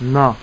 那